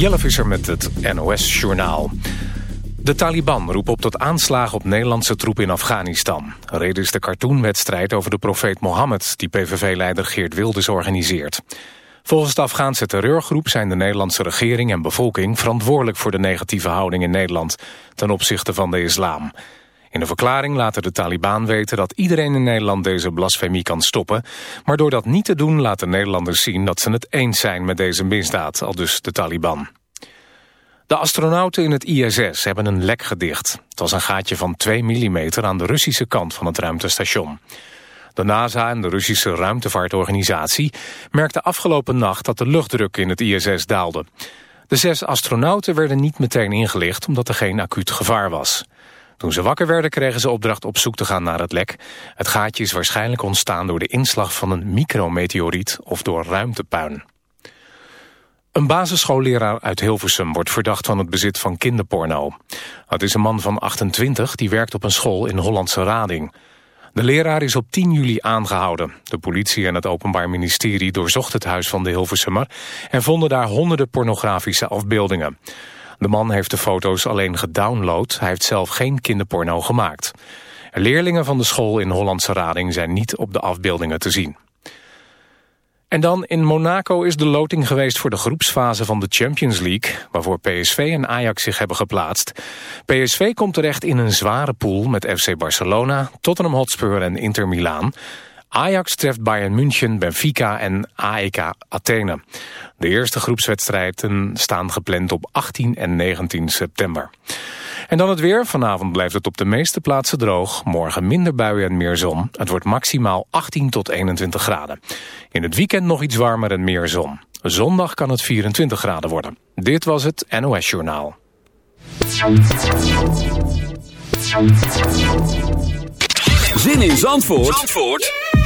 Jelle Visser met het NOS-journaal. De Taliban roepen op tot aanslagen op Nederlandse troepen in Afghanistan. Reden is de cartoonwedstrijd over de profeet Mohammed... die PVV-leider Geert Wilders organiseert. Volgens de Afghaanse terreurgroep zijn de Nederlandse regering en bevolking... verantwoordelijk voor de negatieve houding in Nederland... ten opzichte van de islam. In een verklaring laten de Taliban weten dat iedereen in Nederland deze blasfemie kan stoppen. Maar door dat niet te doen laten Nederlanders zien dat ze het eens zijn met deze misdaad, al dus de Taliban. De astronauten in het ISS hebben een lek gedicht. Het was een gaatje van 2 mm aan de Russische kant van het ruimtestation. De NASA en de Russische ruimtevaartorganisatie merkten afgelopen nacht dat de luchtdruk in het ISS daalde. De zes astronauten werden niet meteen ingelicht omdat er geen acuut gevaar was. Toen ze wakker werden kregen ze opdracht op zoek te gaan naar het lek. Het gaatje is waarschijnlijk ontstaan door de inslag van een micrometeoriet of door ruimtepuin. Een basisschoolleraar uit Hilversum wordt verdacht van het bezit van kinderporno. Het is een man van 28 die werkt op een school in Hollandse Rading. De leraar is op 10 juli aangehouden. De politie en het Openbaar Ministerie doorzocht het huis van de Hilversummer... en vonden daar honderden pornografische afbeeldingen. De man heeft de foto's alleen gedownload. Hij heeft zelf geen kinderporno gemaakt. Leerlingen van de school in Hollandse Rading zijn niet op de afbeeldingen te zien. En dan in Monaco is de loting geweest voor de groepsfase van de Champions League... waarvoor PSV en Ajax zich hebben geplaatst. PSV komt terecht in een zware pool met FC Barcelona, Tottenham Hotspur en Inter Milaan... Ajax treft Bayern München, Benfica en AEK Athene. De eerste groepswedstrijden staan gepland op 18 en 19 september. En dan het weer. Vanavond blijft het op de meeste plaatsen droog. Morgen minder buien en meer zon. Het wordt maximaal 18 tot 21 graden. In het weekend nog iets warmer en meer zon. Zondag kan het 24 graden worden. Dit was het NOS Journaal. Zin in Zandvoort? Zandvoort?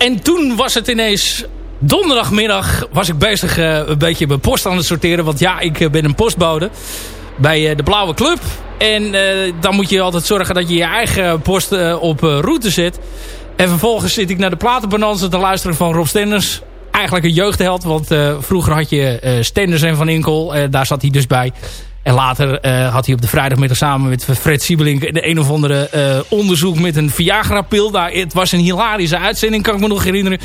En toen was het ineens... Donderdagmiddag was ik bezig uh, een beetje mijn post aan het sorteren. Want ja, ik uh, ben een postbode bij uh, de Blauwe Club. En dan moet je altijd zorgen dat je je eigen post op route zet. En vervolgens zit ik naar de platenbananza te luisteren van Rob Stenders. Eigenlijk een jeugdheld, want vroeger had je Stenders en Van Inkel. daar zat hij dus bij. En later uh, had hij op de vrijdagmiddag samen met Fred Siebelink... de een of andere uh, onderzoek met een Viagra-pil. Het was een hilarische uitzending, kan ik me nog herinneren.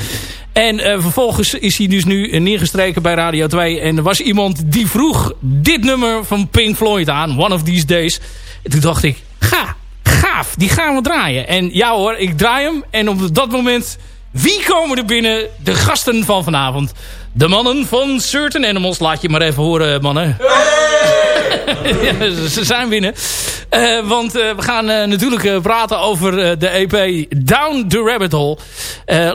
En uh, vervolgens is hij dus nu neergestreken bij Radio 2. En er was iemand die vroeg dit nummer van Pink Floyd aan. One of These Days. En toen dacht ik, ga, gaaf, die gaan we draaien. En ja hoor, ik draai hem. En op dat moment, wie komen er binnen? De gasten van vanavond. De mannen van Certain Animals. Laat je maar even horen, mannen. ja, ze zijn binnen. Uh, want uh, we gaan uh, natuurlijk praten over de EP Down the Rabbit Hole.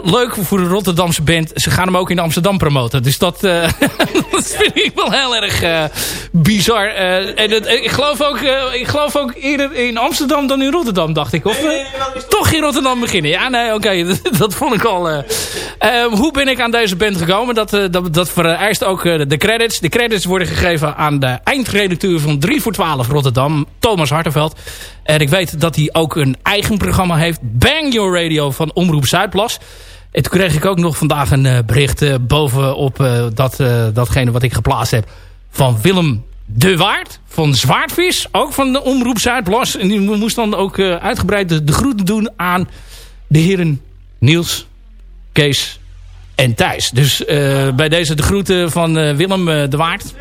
leuk voor de Rotterdamse band. Ze gaan hem ook in Amsterdam promoten. Dus dat, dat vind ik wel heel erg bizar. en ik, geloof ook, ik geloof ook eerder in Amsterdam dan in Rotterdam, dacht ik. Of nee, nee, toch in Rotterdam beginnen? Ja, nee, oké. Okay, dat, dat, vond ik al... hoe ben ik aan deze band gekomen? Dat, dat, dat vereist ook de credits. De credits worden gegeven aan de eindredacteur van 3 voor 12 Rotterdam, Thomas Hartenveld. En ik weet dat hij ook een eigen programma heeft, Bang Your Radio van Omroep Zuidplas. En toen kreeg ik ook nog vandaag een uh, bericht uh, bovenop dat, datgene wat ik geplaatst heb van Willem de Waard van Zwaardvis, ook van de Omroep Zuidplas. En die moest dan ook uitgebreid de, de groeten doen aan de heren Niels, Kees en Thijs. Dus bij deze de groeten van Willem de Waard.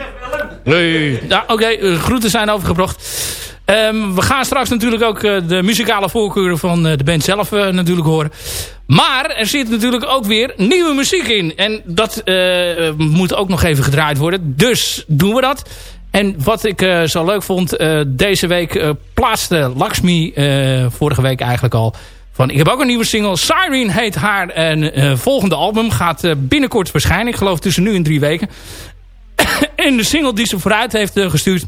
Nee. Ja, Oké, okay, eh, groeten zijn overgebracht. Um, we gaan straks natuurlijk ook de muzikale voorkeuren van de band zelf natuurlijk horen. Maar er zit natuurlijk ook weer nieuwe muziek in. En dat moet ook nog even gedraaid worden. Dus doen we dat. En wat ik zo leuk vond, deze week plaatste Lakshmi, vorige week eigenlijk al, van ik heb ook een nieuwe single. Siren heet haar en volgende album gaat binnenkort verschijnen. Ik geloof tussen nu en drie weken. en de single die ze vooruit heeft eh, gestuurd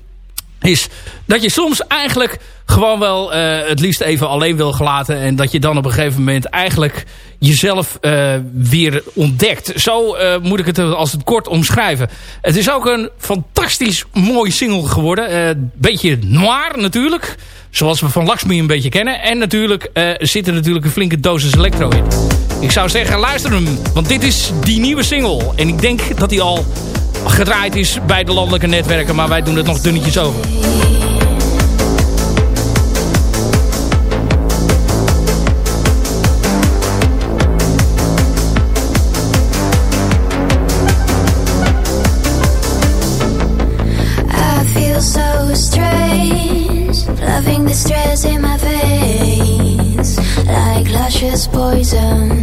is dat je soms eigenlijk gewoon wel uh, het liefst even alleen wil gelaten. En dat je dan op een gegeven moment eigenlijk jezelf uh, weer ontdekt. Zo uh, moet ik het als het kort omschrijven. Het is ook een fantastisch mooi single geworden. beetje noir natuurlijk. Zoals we van Lakshmi een beetje kennen. En natuurlijk zit er natuurlijk een flinke dosis electro in. Ik zou zeggen luister hem. Want dit is die nieuwe single. En ik denk dat hij al Gedraaid is bij de landelijke netwerken, maar wij doen het nog dunnetjes over. I feel so strange. Loving the stress in my veins. Like luscious poison.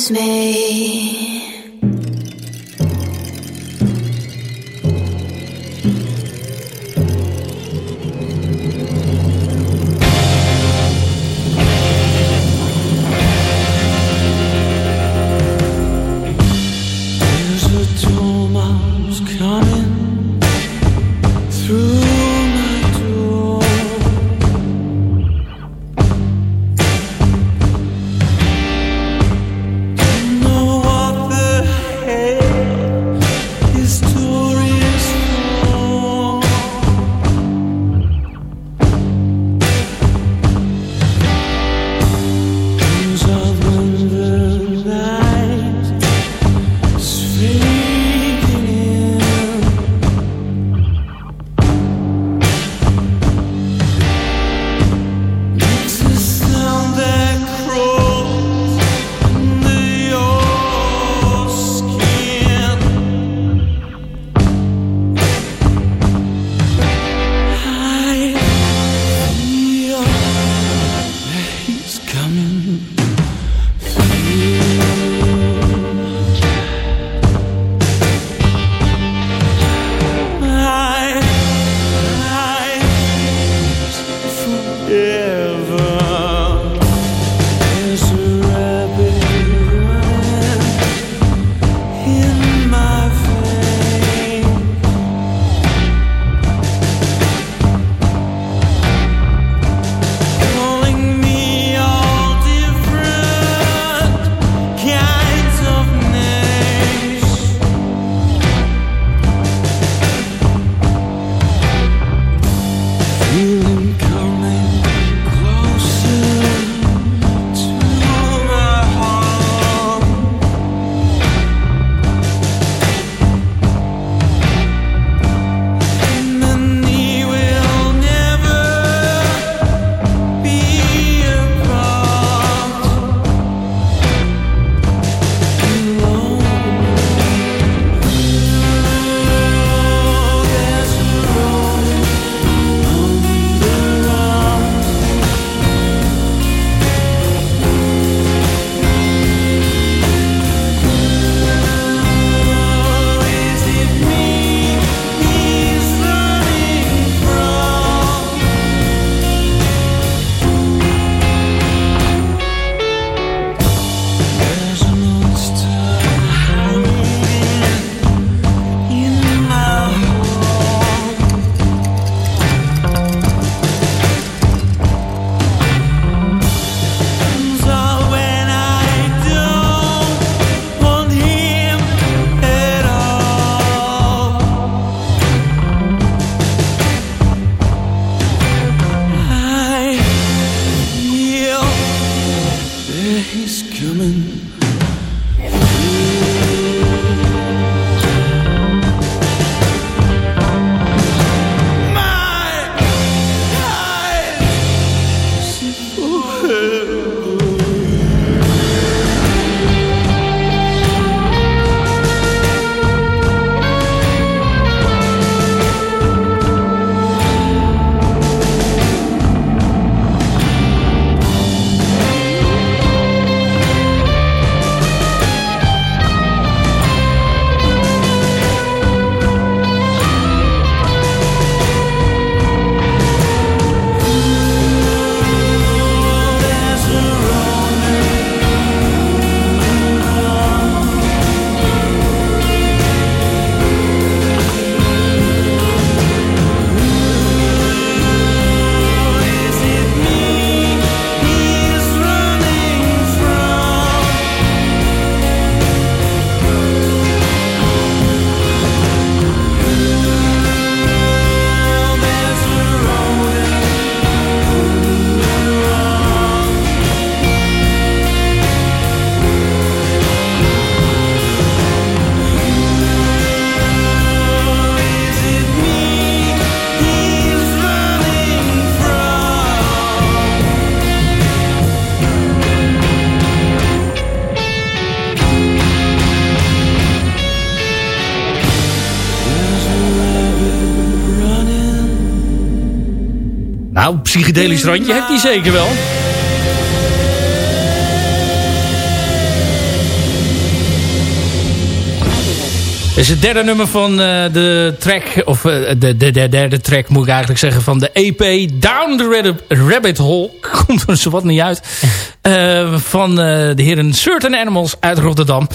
amaze me. Psychedelisch randje heeft hij zeker wel. Is het derde nummer van uh, de track, of uh, de, de, de, derde track moet ik eigenlijk zeggen, van de EP Down the Rabbit Hole. Komt er zo wat niet uit. Uh, van de heren Certain Animals uit Rotterdam.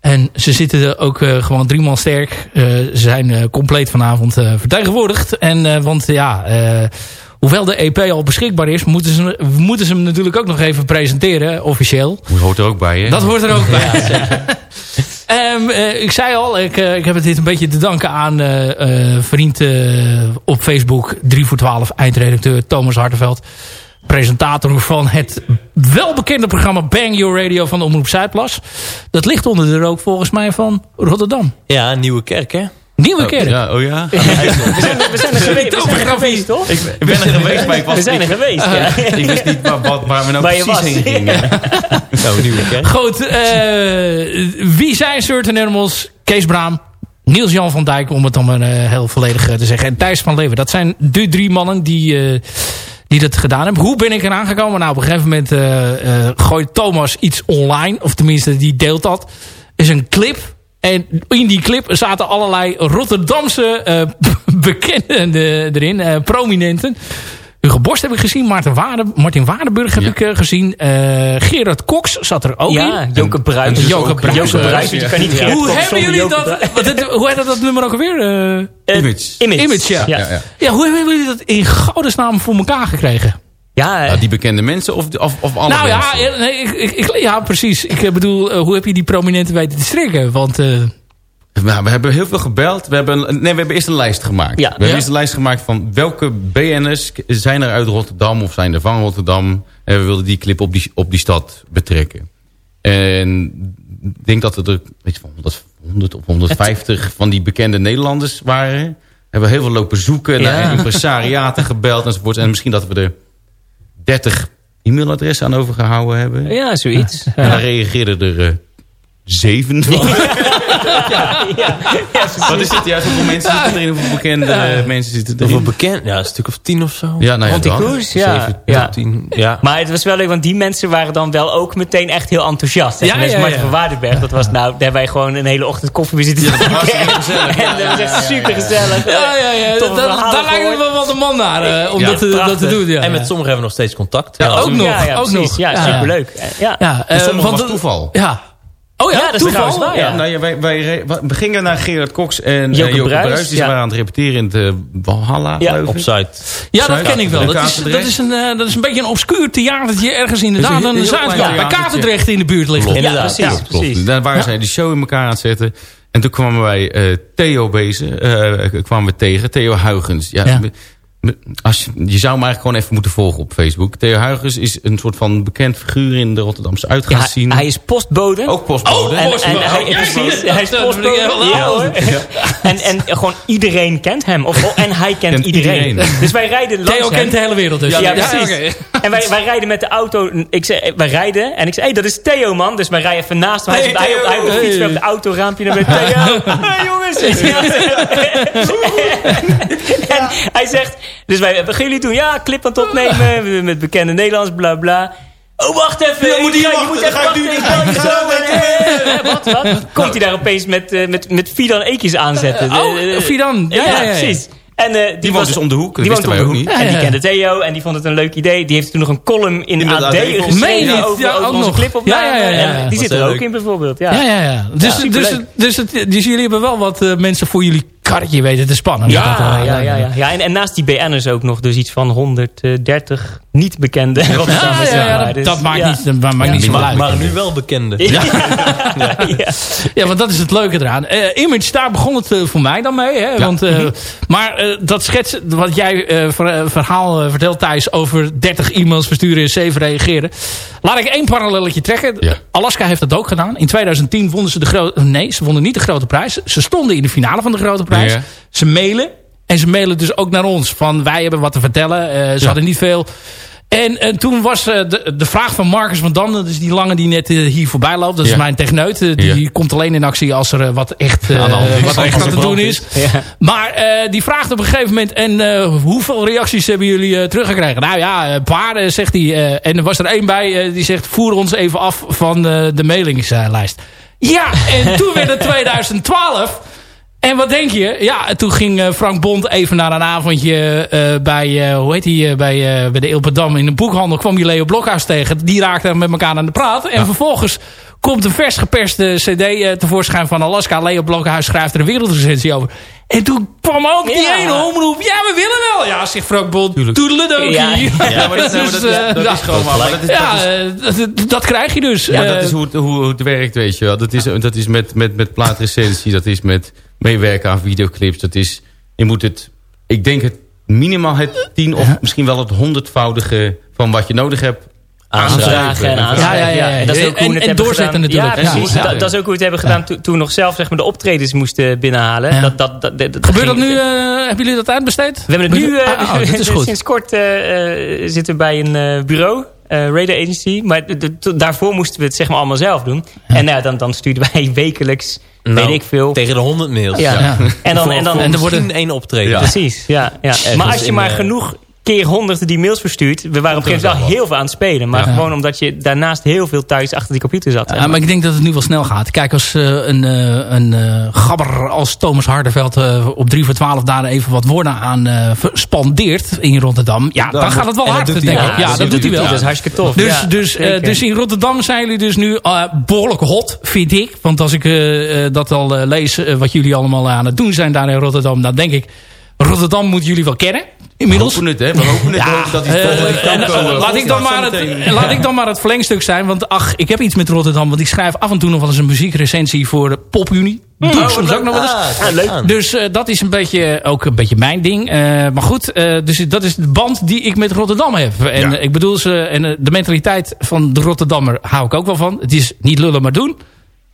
En ze zitten ook gewoon drie man sterk. ze zijn compleet vanavond vertegenwoordigd. En want ja hoewel de EP al beschikbaar is, moeten ze, moeten ze hem natuurlijk ook nog even presenteren, officieel. Dat hoort er ook bij, hè? Dat hoort er ook bij. um, uh, ik zei al, ik, uh, ik heb het dit een beetje te danken aan uh, vriend op Facebook, 3 voor 12, eindredacteur Thomas Hartenveld. Presentator van het welbekende programma Bang Your Radio van de Omroep Zuidplas. Dat ligt onder de rook volgens mij van Rotterdam. Ja, Nieuwe Kerk hè? Nieuwe kerk. Oh, ja, oh ja. we, zijn, we zijn er geweest, we zijn er geweest toch? Ik, ik ben er geweest, maar ik was... We zijn er geweest, ja. Ik wist niet waar, waar, waar we nou waar precies heen gingen. nou, nieuwe kerk. Goed, uh, wie zijn Certain Animals? Kees Braam. Niels-Jan van Dijk, om het dan maar uh, heel volledig te zeggen. En Thijs van Leeuwen. Dat zijn de drie mannen die... Uh, die dat gedaan hebben. Hoe ben ik eraan gekomen? Nou, op een gegeven moment gooit Thomas iets online. Of tenminste, die deelt dat. is een clip en in die clip zaten allerlei Rotterdamse uh, bekenden erin, uh, prominenten. Hugo Borst heb ik gezien, Martin, Waarde, Martin Waardenburg heb ja. ik uh, gezien. Gerard Cox zat er ook ja, in. Joke Bruijs. Joke Bruijs. Joke Bruijs, je kan niet ja. Hoe hebben jullie dat, wat, hoe heet dat nummer ook alweer? Image. Image. Image, ja. Ja, ja. hoe hebben jullie dat in godesnaam voor elkaar gekregen? Ja, ja, die bekende mensen of, of, of alle nou, mensen? ja, nee, ik, ik, ja, precies. Ik bedoel, hoe heb je die prominenten weten te strikken? Want... Nou, we hebben heel veel gebeld. We hebben, nee, we hebben eerst een lijst gemaakt. Ja. We hebben eerst een lijst gemaakt van welke BN'ers zijn er uit Rotterdam of zijn er van Rotterdam. En we wilden die clip op die, op die stad betrekken. En ik denk dat er weet je, 100, 100 of 150 van die bekende Nederlanders waren. We hebben heel veel lopen zoeken, ja. naar impresariaten gebeld enzovoort. En misschien dat we er 30 e-mailadressen aan overgehouden hebben. Ja, zoiets. En dan reageerden er... Zeven van. ja, ja, Wat is het? Ja, hoeveel mensen zitten erin? Hoeveel bekende ja. mensen zitten erin? Hoeveel bekend? Ja, een stuk of tien of zo. Ja, nou ja, Koers, ja. Zeven, ja. Tien, ja. Maar het was wel leuk, want die mensen waren dan wel ook meteen echt heel enthousiast. Ja, ja, Martin van Waardenberg, dat was nou, daar hebben wij gewoon een hele ochtend koffie mee zitten. Ja, dat was gezellig. En dat was echt super gezellig. Ja, ja, ja. Daar lijkt me wel de man naar, uh, om dat, te doen. Ja. En met sommigen hebben we nog steeds contact. Ja, ook nog. Ook nog. Ja, superleuk. Ja, ja. sommigen was toeval. Ja. Oh ja, ja dat is waar. Ja. Nou, ja, wij, wij, we gingen naar Gerard Cox en Joke, uh, Bruijs. Die waren aan het repeteren in de Valhalla, ja, op Zuid. Ja, dat ken ik wel. Dat is, dat, is een, uh, dat is een beetje een obscuur theatertje ergens inderdaad aan de Zuidkant. Bij Katendrecht in de buurt ligt. Inderdaad, ja, precies. precies. Daar waren zij de show in elkaar aan het zetten. En toen kwamen wij uh, Theo Bezen, kwamen we tegen, Theo Huygens. Ja, als je, je zou hem eigenlijk gewoon even moeten volgen op Facebook. Theo Huygens is een soort van bekend figuur in de Rotterdamse uitgaanszien. Ja, hij is postbode. Ook postbode. Oh, postbode. En, en hij, precies, hij is postbode. Ja, hoor. En, en gewoon iedereen kent hem. Of, oh, en hij kent, kent iedereen. iedereen. Dus wij rijden langs Theo hem. kent de hele wereld dus. Ja, ja precies. Okay. En wij, wij rijden met de auto. Ik zei, wij rijden. En ik zei, hey, dat is Theo man. Dus wij rijden even naast hem. Hij, hey, hij, op, hij op de fiets, hey. op de autoraampje naar beneden. Theo. Hey, jongens. en hij zegt, dus wij, wat gaan jullie doen? Ja, clip aan het opnemen met bekende Nederlands, bla bla. Oh, wacht even. Ja, moet je, je moet even wachten. Wat, wat? Komt hij daar opeens met, uh, met, met Fidan Eekjes aanzetten? Oh, uh, Fidan. Ja, ja, ja, precies. En, uh, die, die woont dus om de hoek, die wisten wij ook niet. En die kende Theo en die vond het een leuk idee. Die heeft toen nog een column in, in AD geschreven over, ja, over onze clipopname. Ja, ja, ja, ja. Die zit er ook in bijvoorbeeld. Ja, ja, ja. ja. Dus, dus, dus, dus, dus, jullie hebben wel wat mensen voor jullie karretje weten te spannen. Ja, dat, uh, ja, ja, ja. ja en, en, naast die BN'ers ook nog dus iets van 130 niet bekende. Ja, ja, ja, ja dat, dus, dat, maakt niet, dat maakt niet zo uit. Maar nu wel bekende. Ja. ja. ja. want dat is het leuke eraan. Uh, image, daar begon het uh, voor mij dan mee. Hè? Want, uh, maar uh, dat schets wat jij ver, verhaal vertelt Thijs over 30 e-mails versturen en 7 reageren. Laat ik één parallelletje trekken. Alaska heeft dat ook gedaan. In 2010 wonnen ze de grote... Nee, ze wonnen niet de grote prijs. Ze stonden in de finale van de grote prijs. Ze mailen. En ze mailen dus ook naar ons. Van wij hebben wat te vertellen. Uh, ze hadden niet veel. En, en toen was uh, de, de vraag van Marcus van Dam, dat is die lange die net uh, hier voorbij loopt. Dat is mijn techneut. die ja. komt alleen in actie als er wat echt, aan, wat echt aan te doen is. Maar die vraagt op een gegeven moment, en hoeveel reacties hebben jullie teruggekregen? Nou ja, een paar, zegt hij. en er was er één bij, die zegt, voer ons even af van de mailingslijst. Ja, en toen werd het 2012... En wat denk je? Ja, toen ging uh, Frank Bond even naar een avondje uh, bij, uh, hoe heet hij, bij, bij de Ilpendam in een boekhandel. kwam je Leo Blokhuis tegen. Die raakte met elkaar aan de praat. En ja. vervolgens komt een vers geperste cd tevoorschijn van Alaska. Leo Blokhuis schrijft er een wereldrecensie over. En toen kwam ook die ja. ene omroep. Ja, we willen wel. Ja, zegt Frank Bond. Toedeledokie. Ja, ja, maar dat, dus, dat, is, dat is gewoon maar. Dat, is, ja, dat, is, dat, krijg je dus. Ja, dat is hoe het, hoe het werkt, weet je wel. Dat is, dat is met, met, met plaatrecensie. Dat is met meewerken aan videoclips. Dat is, je moet het, ik denk het minimaal het tien of misschien wel het honderdvoudige van wat je nodig hebt aanvragen en. Ja, ja, ja, En, dat is ook hoe en, en doorzetten natuurlijk. Ja, precies. Ja, dat, dat, is ook hoe we het hebben gedaan toen we nog zelf zeg maar, de optredens moesten binnenhalen. Dat, dat, dat, dat, Gebeurt dat nu? Uh, hebben jullie dat uitbesteed? We hebben het nu, uh, ah, oh, is goed. sinds kort uh, zitten we bij een bureau. Uh, radar agency. Maar daarvoor moesten we het zeg maar allemaal zelf doen. En nou, dan, dan stuurden wij wekelijks nou, weet ik veel. Tegen de 100 mails. Ja. ja. En dan, en dan en er wordt één optreden. Precies, ja. ja. Maar als je maar genoeg keer honderden die mails verstuurd. We waren op een gegeven moment wel heel veel aan het spelen. Maar gewoon omdat je daarnaast heel veel thuis achter die computer zat. Ja, maar ik denk dat het nu wel snel gaat. Kijk, als uh, een, uh, een uh, gabber als Thomas Hardeveld op 3 voor 12 daar even wat woorden aan spandeert in Rotterdam. Ja, dan, dan gaat het wel hard, denk ik. Ja, dat, doet hij wel. Dat is hartstikke tof. Dus, dus, dus in Rotterdam zijn jullie dus nu behoorlijk hot, vind ik. Want als ik dat al lees, wat jullie allemaal aan het doen zijn daar in Rotterdam, dan denk ik... Rotterdam moeten jullie wel kennen. Inmiddels. We hopen het, hè? We hopen het ja, dat hij uh, kan komen. Laat ik, dan maar het, laat ik dan maar het verlengstuk zijn. Want ach, ik heb iets met Rotterdam. Want ik schrijf af en toe nog wel eens een muziekrecensie voor de PopUnie. Doe ik oh, soms ook nog wel eens. Ah, leuk. Dus uh, dat is een beetje, ook een beetje mijn ding. Uh, maar goed, uh, dus dat is de band die ik met Rotterdam heb. En ja. ik bedoel ze, en de mentaliteit van de Rotterdammer hou ik ook wel van. Het is niet lullen maar doen.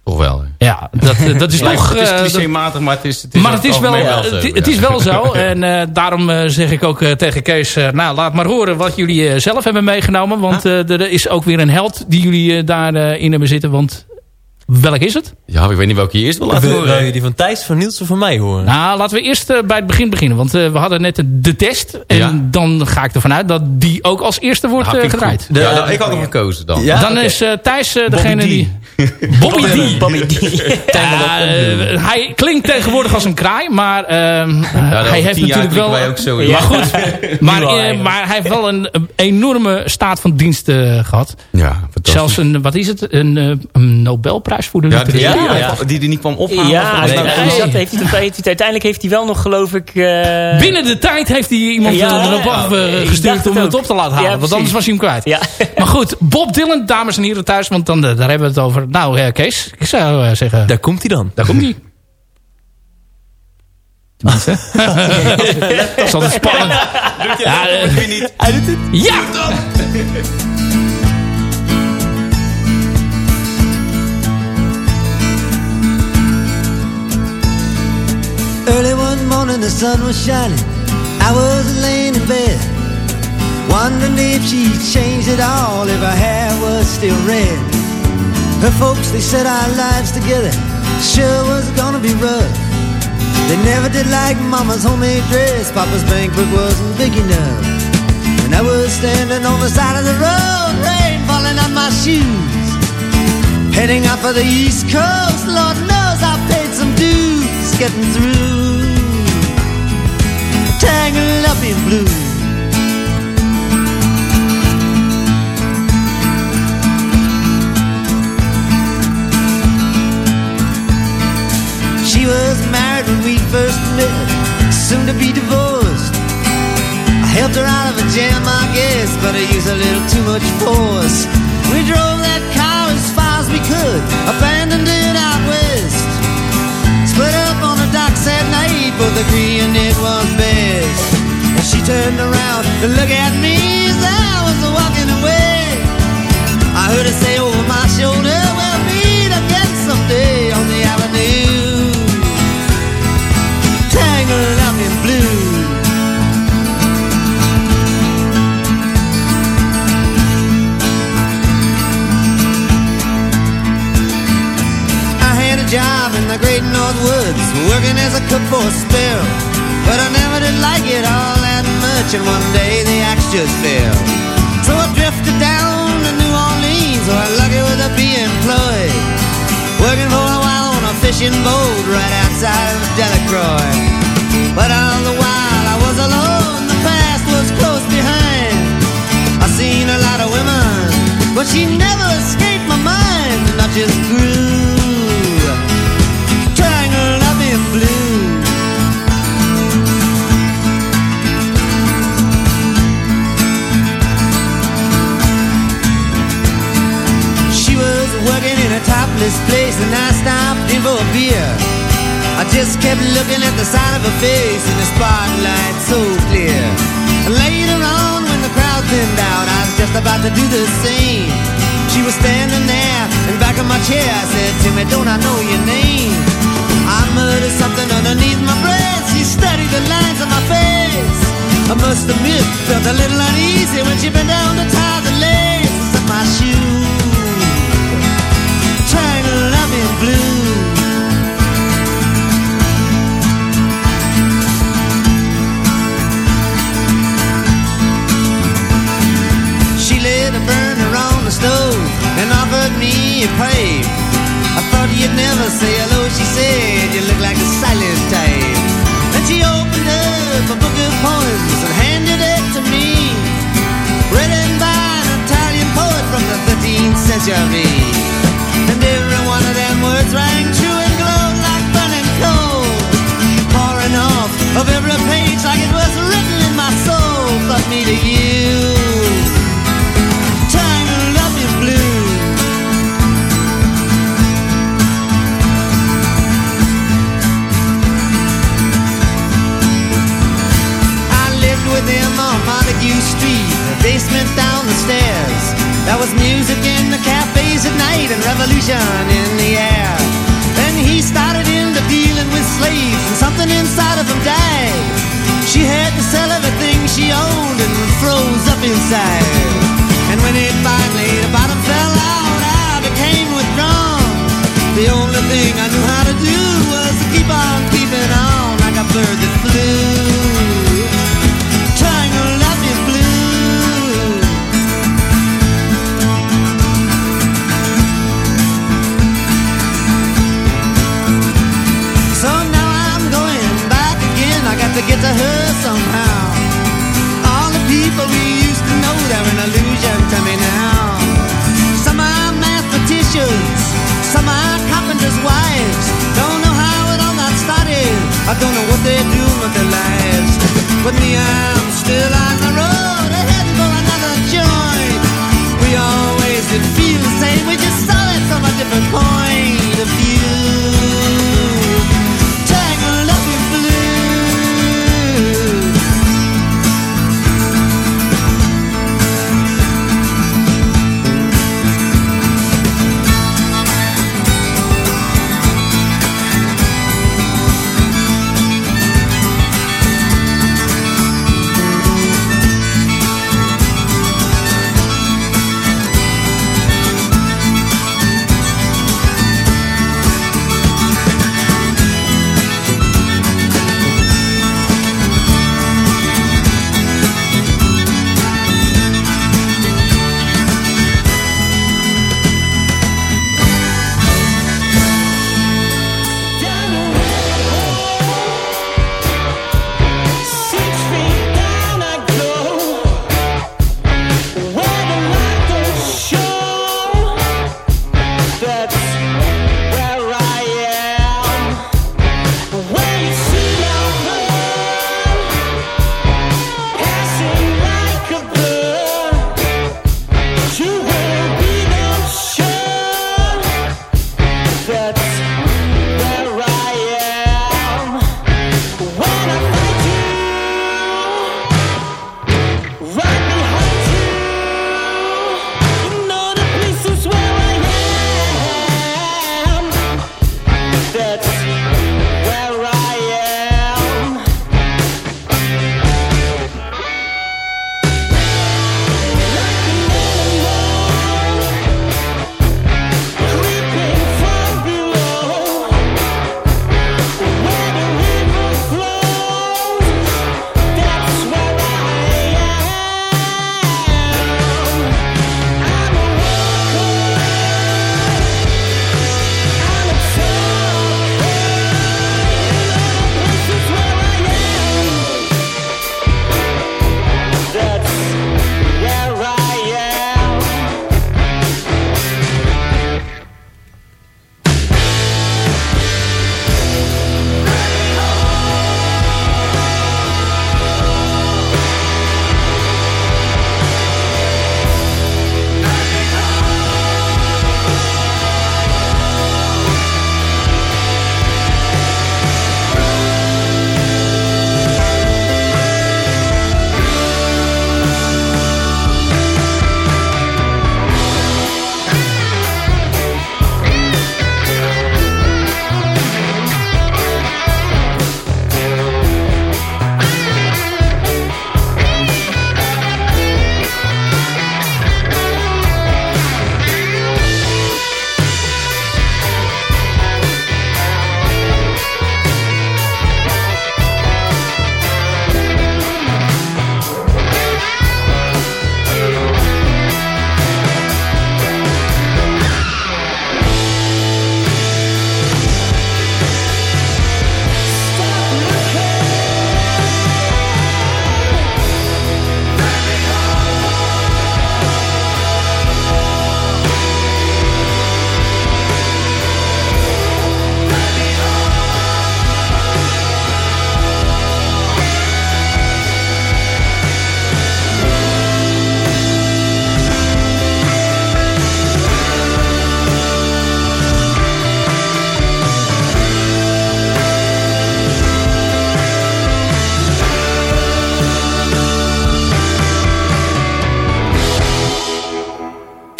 Toch wel. Ja, dat, dat is toch... Het is eh, clichématig, maar het is, het is, maar het is wel, het, het is wel zo. En uh, daarom uh, zeg ik ook uh, tegen Kees... nou, laat maar horen wat jullie zelf hebben meegenomen. Want er is ook weer een held die jullie daarin hebben zitten. Want Welk is het? Ja, ik weet niet welke je eerst wil laten horen. Wil je die van Thijs, van Niels of van mij horen? Nou, laten we eerst uh, bij het begin beginnen. Want uh, we hadden net de, de test. En ja. dan ga ik ervan uit dat die ook als eerste wordt uh, gedraaid. De, ja, nou, ik had hem gekozen dan. Ja, dan okay. is Thijs degene die... Bobby D. Bobby D. hij klinkt tegenwoordig als een kraai. Maar ehm, hij heeft natuurlijk wel... Ook zo, maar goed. maar, maar hij heeft wel een, een enorme staat van dienst gehad. Ja, Zelfs een, wat is het? Een, een Nobelprijs ja, die, ja, ja, die, die niet kwam ophalen. Ja, nee, nee, nee. Dat heeft hij, heeft uiteindelijk heeft hij wel nog, geloof ik... Uh... Binnen de tijd heeft hij iemand ja, erop afgestuurd om het op te laten halen. want anders was hij hem kwijt. Ja. Maar goed, Bob Dylan, dames en heren thuis. Want dan, daar hebben we het over. Nou, uh, Kees, ik zou uh, zeggen... Daar komt hij dan. Daar komt hij. Tenminste. dat is altijd spannend. Doet je ja, niet? Hij doet het. Ja! The sun was shining I was laying in bed Wondering if she'd changed it all If her hair was still red. Her folks, they said our lives together Sure was gonna be rough. They never did like mama's homemade dress Papa's bankbook wasn't big enough. And I was standing on the side of the road Rain falling on my shoes. Heading out for the east coast Lord knows I paid some dues getting through Tangled up in blue. She was married when we first met Soon to be divorced. I helped her out of a jam, I guess But I used a little too much force. We drove that car as far as we could Abandoned it out west on the docks at night, both agreeing it was best. And she turned around to look at me as I was walking away. I heard her say over my shoulder, we'll meet again someday on the avenue. Tangled north woods, working as a cook for a spell. But I never did like it all that much, and one day the axe just fell. So I drifted down to New Orleans, where I lucky with a be employed. Working for a while on a fishing boat right outside of Delacroix. But all the while I was alone, the past was close behind. I seen a lot of women, but she never escaped my mind, and I just grew. Stopped in for a beer. I just kept looking at the side of her face in the spotlight so clear. And Later on, when the crowd thinned out, I was just about to do the same. She was standing there, and back of my chair, I said, Timmy, don't I know your name? I muttered something underneath my breath. She studied the lines on my face. I must admit, felt a little uneasy when she bent down to tie blue. She lit a burner on the stove and offered me a pipe. I thought you'd never say hello, she said. You look like a silent type. Then she opened up a book of poems and handed it to me. Written by an Italian poet from the 13th century. Them words rang true and glowed like burning coal. Pouring off of every page like it was written in my soul. But me to you. Tangled up in blue. I lived with him on Montague Street, the basement down the stairs. There was music in the cafes at night and revolution in the air. Then he started into dealing with slaves and something inside of him died. She had to sell everything she owned and froze up inside. And when it finally, the bottom fell out, I became withdrawn. The only thing I knew how to do was to keep on keeping on like a bird get to her somehow. All the people we used to know, they're an illusion to me now. Some are mathematicians, some are carpenters' wives. Don't know how it all got started. I don't know what they're doing with their lives. But me, I'm still on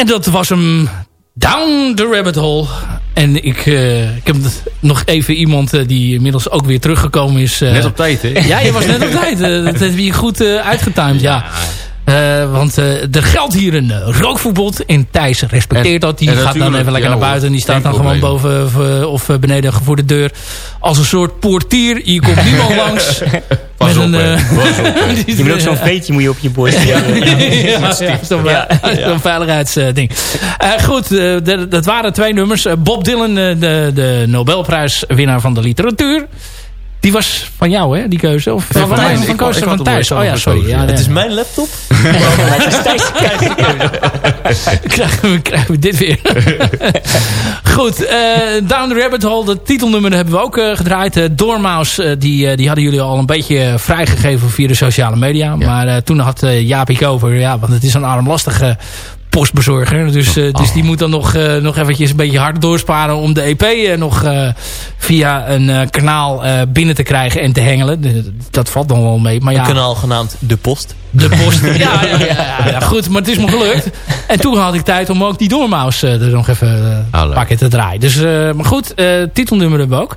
En dat was hem Down the Rabbit Hole. En ik, eh, ik heb nog even iemand eh, die inmiddels ook weer teruggekomen is. eh, Net op tijd, hè? Ja, je was net op tijd. Dat heb je goed uitgetimed, ja. Want er geldt hier een rookverbod. En Thijs respecteert En- dat. Die gaat dan even lekker naar buiten. En die staat dan gewoon boven of, of beneden voor de deur. Als een soort portier. Hier komt niemand langs. Pas met op, een, eh. Je moet ook zo'n veetje moet je op je borst hebben. ja, zo'n veiligheidsding. Eh, goed, eh, dat waren twee nummers. Bob Dylan, de, de Nobelprijswinnaar van de literatuur. Die was van jou, hè, die keuze? Of van, van, Thijs. mij, Ik van Koos ik van Thijs? Oh ja, sorry. Ja, Het is mijn laptop. Het is Thijs' keuze. krijgen, we, krijgen we dit weer. Goed, eh, Down the Rabbit Hole, dat titelnummer hebben we ook eh, gedraaid. Uh, eh, die, eh, die hadden jullie al een beetje vrijgegeven via de sociale media. Maar eh, toen had uh, Jaapie over, ja, want het is een armlastige postbezorger. Dus, uh, dus die moet dan nog, uh, nog eventjes een beetje hard doorsparen om de EP uh, nog via een kanaal binnen te krijgen en te hengelen. Dat valt dan wel mee. Maar ja, een kanaal genaamd De Post. De Post, ja, ja, ja, ja, goed. Maar het is me gelukt. En toen had ik tijd om ook die doormaus er nog even een pakket te draaien. Dus, maar goed, titelnummer hebben we ook.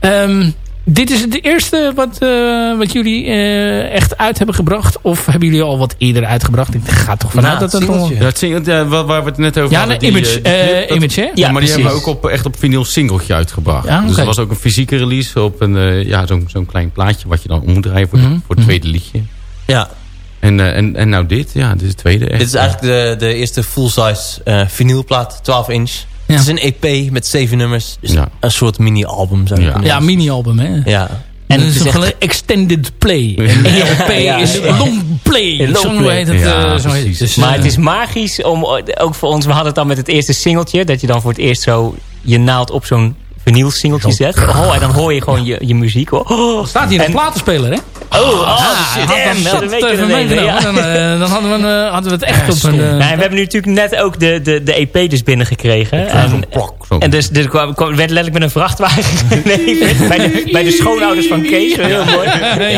Um, dit is het eerste wat, uh, wat jullie uh, echt uit hebben gebracht? Of hebben jullie al wat eerder uitgebracht? Ik ga toch vanuit ja, dat het nog... Ja, het singeltje, ja, waar, waar we het net over ja, hadden. Ja, image, die, uh, image hè? Ja, ja maar die hebben we ook op, echt op vinyl singeltje uitgebracht. Ja, okay. Dus er was ook een fysieke release op een, uh, ja, zo'n zo'n klein plaatje... wat je dan om moet draaien voor, mm -hmm. voor het tweede liedje. Ja. En, uh, en, en nou dit, ja, dit is het tweede. Echt. Dit is eigenlijk de, de eerste full-size uh, vinylplaat, 12 inch. Ja. Het is een EP met zeven nummers. Dus ja. een soort mini-album zou je ja. kunnen Ja, mini-album hè. Ja. En het is een echt... extended play. En LP ja, is long play. Long zo heet het. Ja, uh, zo heet het. Dus, maar uh, het is magisch om, ook voor ons, we hadden het dan met het eerste singeltje. Dat je dan voor het eerst zo je naald op zo'n vinyl singeltje zet. Oh, en dan hoor je gewoon je, je muziek. Oh. Staat hier een platenspeler hè? Oh, oh ah, shit. Damn, even meegenomen. Ja. Dan, uh, dan hadden, we, uh, hadden we het echt op een... Uh, nee, we hebben nu natuurlijk net ook de, de, de EP dus binnengekregen. En, plok, en dus, dus kwam, kwam, werd letterlijk met een vrachtwagen geleverd. bij, de, bij de schoonouders van Kees. Heel mooi.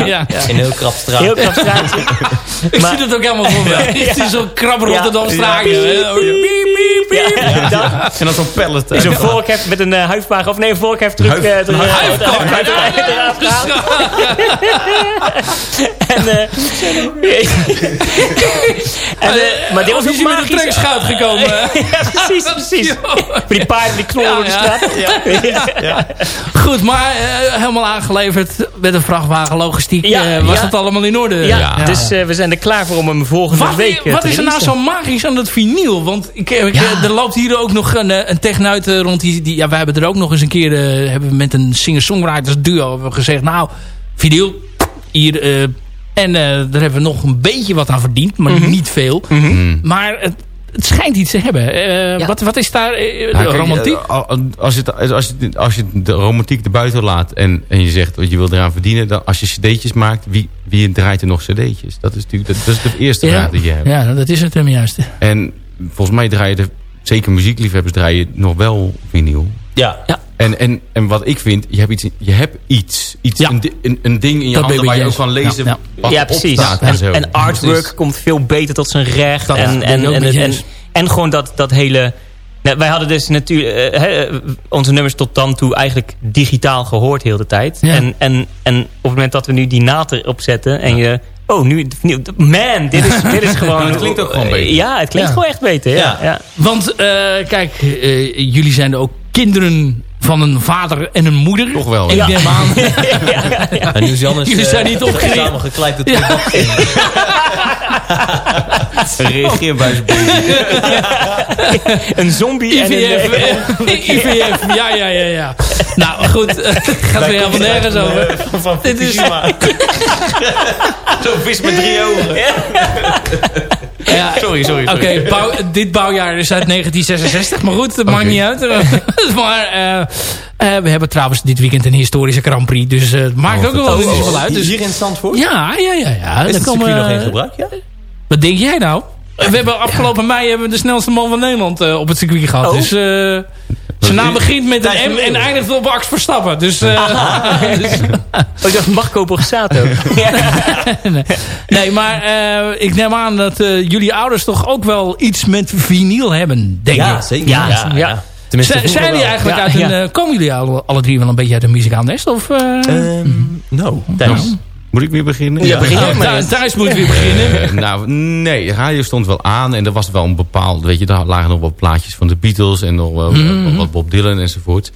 Ja. In een heel krap straat. Heel krap straatje. Ik maar, zie het ook helemaal voor me. Het is zo'n krab Rotterdam straatje. En dan zo'n pallet. Is een vorkheft met een uh, huifwagen. Nee, een vorkheft terug. Huif, uh, en, en, maar dit was ook magisch. met een trekschuit gekomen. ja, precies, precies. Voor die paarden die knollen door de straat. Ja, ja. Goed, maar uh, helemaal aangeleverd met een vrachtwagen logistiek. Ja, was het allemaal in orde? Ja, dus we zijn er klaar voor om hem volgende week Wat is er nou zo magisch aan dat vinyl? Want ik, ik, er loopt hier ook nog een, een technuit rond. Die, die, ja, we hebben er ook nog eens een keer hebben we met een singer-songwriters duo gezegd... Nou, vinyl, hier... Uh, en uh, daar hebben we nog een beetje wat aan verdiend. Maar mm -hmm. niet veel. Mm -hmm. Maar het, het schijnt iets te hebben. Uh, ja. wat, wat is daar de nou, romantiek? als, je, als, je, als je de romantiek erbuiten laat en, en je zegt je wil eraan verdienen. Dan als je cd'tjes maakt, wie, wie draait er nog cd'tjes? Dat is natuurlijk dat, dat is de eerste ja. vraag die je hebt. Ja, dat is het hem juist. En volgens mij draaien de, zeker muziekliefhebbers draaien nog wel vinyl. Ja. ja. En, en, en wat ik vind, je hebt iets, je hebt iets, iets ja. een, een, een, ding in je dat handen waar je ook kan lezen. Ja, ja. ja precies. En, en, zo. en artwork komt veel beter tot zijn recht. Dat en, en, en, en, en, en gewoon dat, dat hele... Nou, wij hadden dus natuurlijk uh, onze nummers tot dan toe eigenlijk digitaal gehoord heel de tijd. Ja. En, en, en op het moment dat we nu die naald erop zetten en je... Oh, nu, man, dit is, dit is gewoon... het klinkt ook gewoon beter. Ja, het klinkt ja. gewoon echt beter. Ja. ja. Want, uh, kijk, uh, jullie zijn ook kinderen van een vader en een moeder. Toch wel, Ik ja. neem aan. ja, ja, ja. En nu is Jannes, Jullie zijn niet opgericht. samen gekleikt door twee Een reageerbuis. een zombie IVF. en een... IVF, ja, ja, ja, ja. Nou, goed. Het gaat weer helemaal nergens over. Van, van Dit is... Zo'n vis met drie ogen. Ja, sorry, sorry. Oké, okay, bouw, dit bouwjaar is uit 1966. Maar goed, dat okay. maakt niet uit. maar uh, uh, we hebben trouwens dit weekend een historische Grand Prix. Dus het maakt oh, ook wel eens wel uit. Dus, hier in Zandvoort? Ja, ja, ja. ja. Is het komen, nog in gebruik? Ja? Wat denk jij nou? We hebben afgelopen mei hebben we de snelste man van Nederland op het circuit gehad. Oh. Dus zijn naam begint met een M en eindigt op Max Verstappen. Dus, uh, dus oh, ik dacht Marco Borsato. nee. nee, maar uh, ik neem aan dat uh, jullie ouders toch ook wel iets met vinyl hebben, denk ja, ik. Zeker. Ja, ja. ja. Tenminste, zijn jullie eigenlijk uit een, komen jullie alle, alle, drie wel een beetje uit een muzikaal nest? Of, um, no. Thuis. Moet ik weer beginnen? Ja, begin oh. Thuis moet ik weer beginnen. Uh, nou, nee, de radio stond wel aan. En er was wel een bepaald... Weet je, daar lagen nog wat plaatjes van de Beatles. En nog wel mm. wat Bob Dylan enzovoort.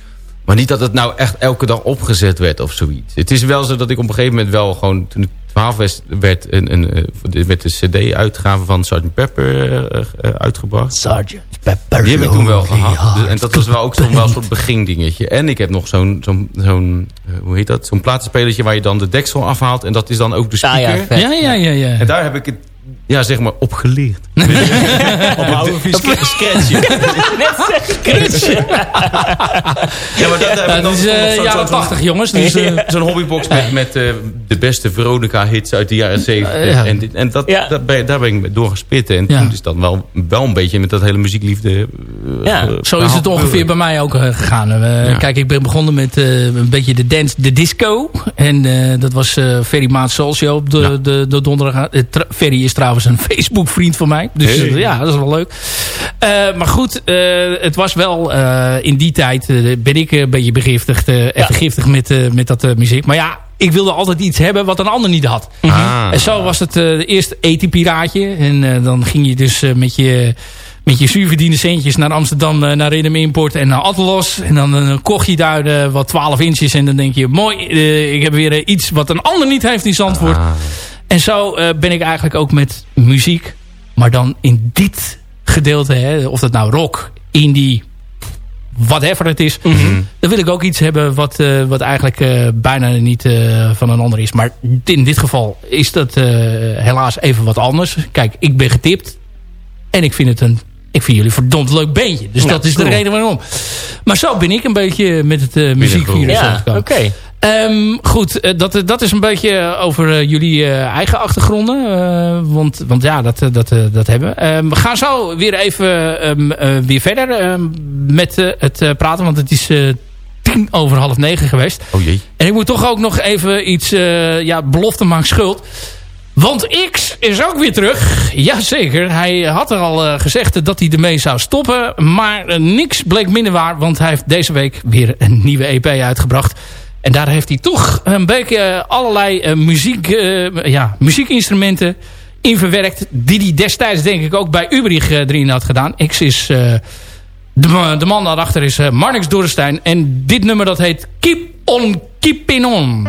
Maar niet dat het nou echt elke dag opgezet werd of zoiets. Het is wel zo dat ik op een gegeven moment wel gewoon... Toen ik 12 was, werd, een, een, een, werd de cd-uitgave van Sgt. Pepper uh, uh, uitgebracht. Sgt. Pepper. Die heb ik toen wel gehad. Dus, en dat was wel ook zo'n wel soort begindingetje. En ik heb nog zo'n, zo'n, zo'n hoe heet dat? Zo'n platenspelertje waar je dan de deksel afhaalt. En dat is dan ook de speaker. Ah, ja, ja, ja, ja, ja. En daar heb ik het ja, zeg maar, opgeleerd. Op oude scratchje. Net scratchje. ja, maar dat, dat is uh, jaren 80, jongens. Dus, uh, Zo'n hobbybox met, met uh, de beste Veronica-hits uit de jaren 70. Ja. En, en dat, ja. dat ben, daar ben ik door gespitten. En ja. toen is dat wel, wel een beetje met dat hele muziekliefde... ja, zo is het ongeveer bij mij ook gegaan. Kijk, ik ben begonnen met een beetje de dance, de disco. En dat was Ferry Maat Soulshow op de, de, de donderdag. Ferry is trouwens een Facebook vriend van mij. Dus hey. ja, dat is wel leuk. Uh, maar goed, uh, het was wel uh, in die tijd ben ik een beetje begiftigd, en ja. vergiftigd met, met dat muziek. Maar ja, ik wilde altijd iets hebben wat een ander niet had. Ah. En zo was het eerst eten-piraatje. En dan ging je dus met je met je zuurverdiende centjes naar Amsterdam, naar Rhythm Import en naar Atlas. En dan uh, kocht je daar uh, wat 12 inches en dan denk je, mooi, ik heb weer iets wat een ander niet heeft in Zandvoort. Ah. En zo uh, ben ik eigenlijk ook met muziek. Maar dan in dit gedeelte, hè, of dat nou rock, indie, whatever het is. Mm -hmm. Dan wil ik ook iets hebben wat, uh, wat eigenlijk uh, bijna niet uh, van een ander is. Maar in dit geval is dat helaas even wat anders. Kijk, ik ben getipt. En ik vind het een ik vind jullie verdomd leuk beentje. Dus dat is de reden waarom. Maar zo ben ik een beetje met het uh, muziekvirus ja, oké. Okay. Um, goed, uh, dat, dat is een beetje over uh, jullie eigen achtergronden. want, want ja, dat, dat, dat hebben we. Um, we gaan zo weer even um, weer verder met het praten. Want het is tien over half negen geweest. Oh jee. En ik moet toch ook nog even iets, ja, belofte maakt schuld. Want X is ook weer terug. Jazeker, hij had er al uh, gezegd dat hij ermee zou stoppen. Maar uh, niks bleek minder waar, want hij heeft deze week weer een nieuwe EP uitgebracht. En daar heeft hij toch een beetje uh, allerlei muziek, ja, muziekinstrumenten in verwerkt. Die hij destijds denk ik ook bij Ubrich erin had gedaan. X is... De, de, man daarachter is Marnix Dorrestein. En dit nummer dat heet Keep on Keeping On.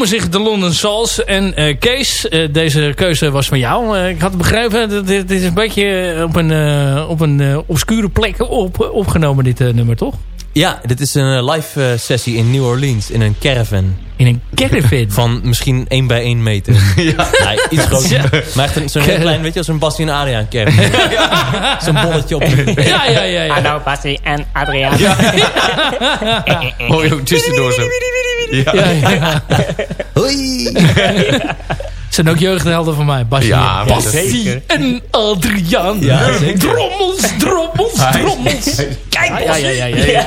Noemen zich de London Souls. En Kees, deze keuze was van jou. ik had begrepen, dat dit is een beetje op een, op een obscure plek op, opgenomen, dit nummer, toch? Ja, dit is een live sessie in New Orleans in een caravan. In een caravan? Van misschien 1 bij 1 meter. ja. Nee, iets groter. Maar echt zo'n heel klein, weet je, als een Basti en Adriaan caravan. zo'n bolletje op. ja, ja, ja. ja. Hallo Basti en Adriaan. Ja. Hoor je ook tussendoor zo. Ja, ja. ja. Hoi. Zijn ook jeugdhelden van mij. Basje, ja, Bassie en Adriaan. Ja, drommels, drommels, drommels. Kijk, ja, ja, ja, ja, ja.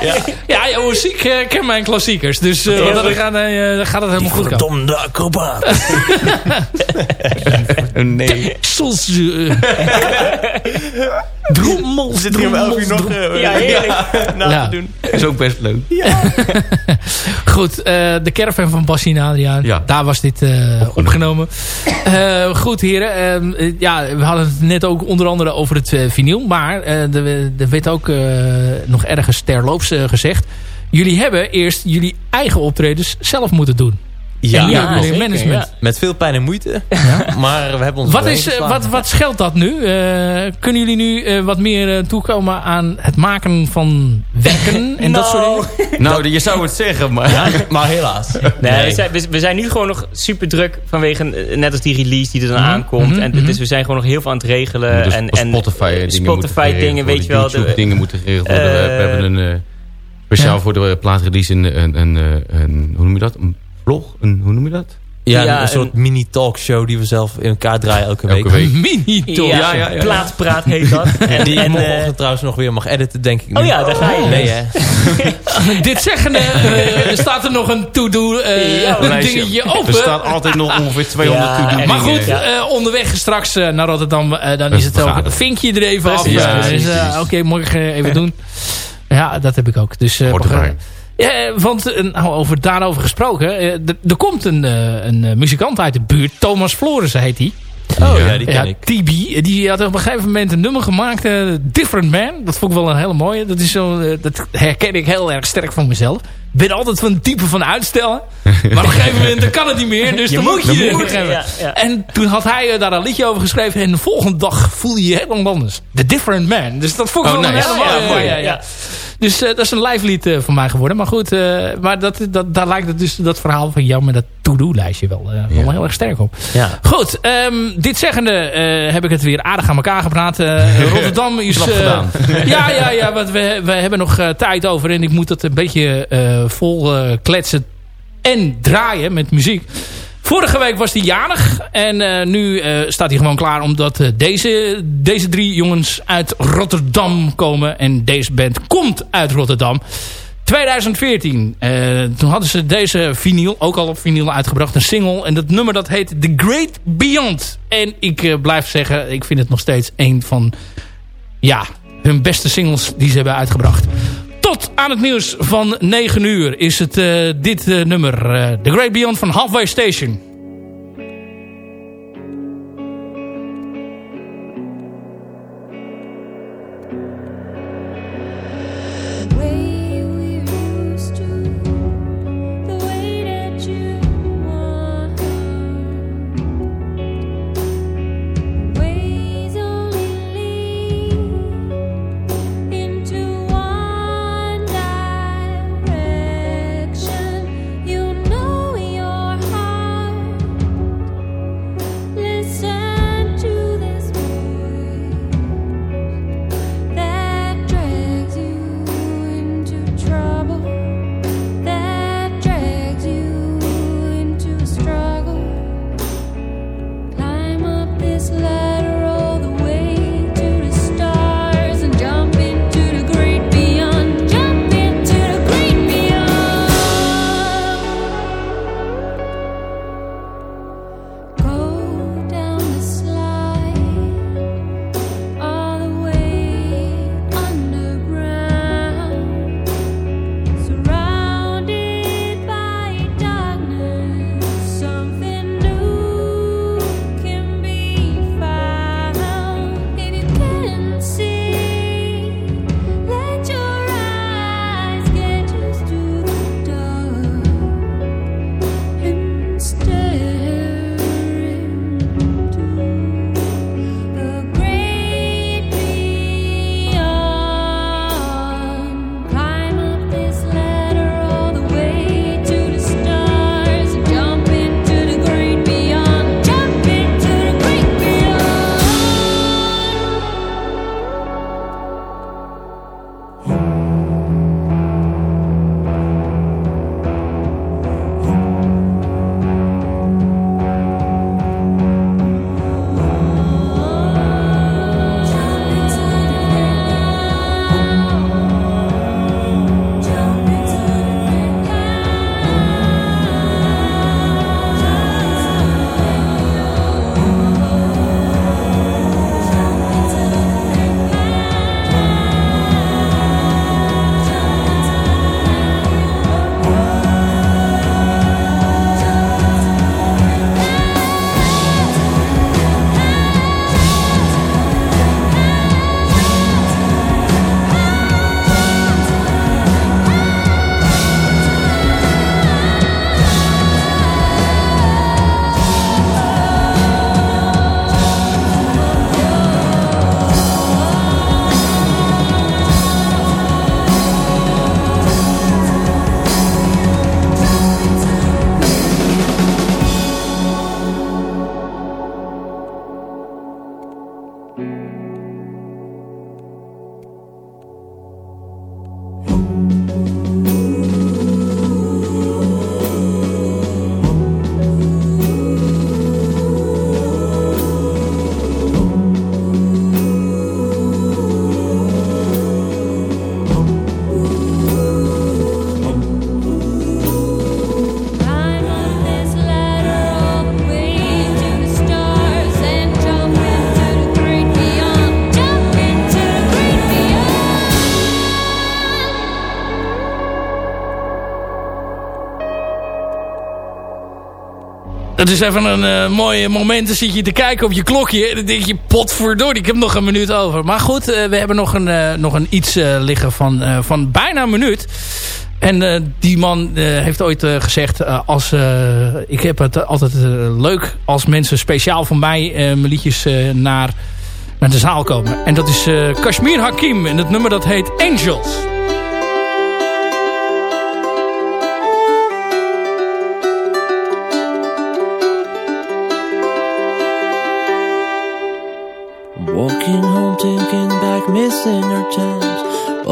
ja, ja muziek uh, ken mijn klassiekers. Dus uh, dan, gaat, uh, gaat het helemaal goed komen. Verdomde acrobaat. nee. Soms... drommels, Zit hier om elf uur nog ja, heerlijk, na ja. te doen. is ook best leuk. Ja. goed, de caravan van Bassie en Adriaan. Ja. Daar was dit opgenomen. Uh, goed heren, uh, ja, we hadden het net ook onder andere over het uh, vinyl. Maar er, er werd ook nog ergens terloops gezegd. Jullie hebben eerst jullie eigen optredens zelf moeten doen. Ja, ja management. Ja. Met veel pijn en moeite. Ja. Maar we hebben ons wat, is, wat, wat scheelt dat nu? Uh, kunnen jullie nu uh, wat meer uh, toekomen aan het maken van werken en dat soort nou. dingen? Nou, je zou het zeggen, maar, maar helaas. Nee, We, zijn, we, zijn nu gewoon nog super druk vanwege, net als die release die er dan mm -hmm. aankomt. Mm -hmm. en, dus mhm. we zijn gewoon nog heel veel aan het regelen. Dus en, en Spotify dingen, Spotify dingen weet je wel. De, dingen moeten geregeld worden. we hebben een speciaal voor de plaatrelease een, een, een, een, hoe noem je dat? Een vlog? Een, hoe noem je dat? Ja, een soort mini-talkshow die we zelf in elkaar draaien elke week. Elke week. Mini-talk. Ja, ja, ja, Plaatpraat heet dat. en die je morgenochtend uh, trouwens nog weer mag editen, denk ik. Nu. Oh ja, daar ga je. Nee, hè. Dit zeggende uh, staat er nog een to-do uh, dingetje open. Er staat altijd nog ongeveer 200 ja, to-do Maar goed, onderweg straks naar Rotterdam, dan is het ook een vinkje er even af. Ja, dus, Oké, okay, morgen even doen. Ja, dat heb ik ook. Dus, ja, want eh, nou, over, daarover gesproken. Eh, er komt een, eh, een muzikant uit de buurt. Thomas Flores heet hij. Oh ja, die ken ja, ik. TB, die had op een gegeven moment een nummer gemaakt. Uh, Different Man. Dat vond ik wel een hele mooie. Dat, is zo, uh, dat herken ik heel erg sterk van mezelf. Ik ben altijd van het type van uitstellen. maar op een gegeven moment dan kan het niet meer. Dus je dan moet je het ja, ja. En toen had hij uh, daar een liedje over geschreven. En de volgende dag voel je je helemaal anders. The Different Man. Dus dat vond ik oh, wel nice. een hele mooie. Ja, ja, Dus uh, dat is een live lied uh, van mij geworden. Maar goed, uh, maar dat, dat, daar lijkt het dus dat verhaal van jou met dat to-do-lijstje wel, wel heel erg sterk op. Ja. Goed, um, dit zeggende heb ik het weer aardig aan elkaar gepraat. Rotterdam is... gedaan. ja, ja, ja, want we, we hebben nog tijd over. En ik moet dat een beetje vol kletsen en draaien met muziek. Vorige week was hij jarig. En uh, nu uh, staat hij gewoon klaar omdat deze, deze drie jongens uit Rotterdam komen. En deze band komt uit Rotterdam. 2014. toen hadden ze deze vinyl, ook al op vinyl uitgebracht, een single. En dat nummer dat heet The Great Beyond. En ik blijf zeggen, ik vind het nog steeds een van ja, hun beste singles die ze hebben uitgebracht. Tot aan het nieuws van 9 uur is het uh, dit uh, nummer. Uh, The Great Beyond van Halfway Station. Dat is even een uh, mooi moment. Dan zit je te kijken op je klokje. En dan denk je, potverdorie, ik heb nog een minuut over. Maar goed, uh, we hebben nog een, uh, nog een iets liggen van, van bijna een minuut. En die man heeft ooit gezegd... als, ik heb het altijd leuk als mensen speciaal van mij... mijn liedjes naar, naar de zaal komen. En dat is Kashmir Hakim. En het nummer dat heet Angels.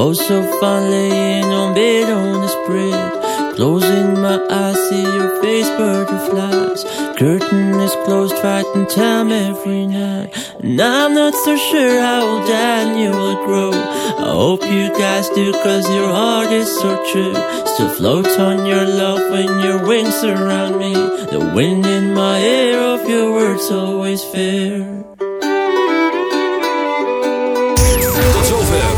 Oh, so fun laying on bed on the spread. Closing my eyes, see your face, butterflies. Curtain is closed, fighting time every night. And I'm not so sure how old and you will grow. I hope you guys do, cause your heart is so true. Still float on your love when your wings surround me. The wind in my hair of your words always fair.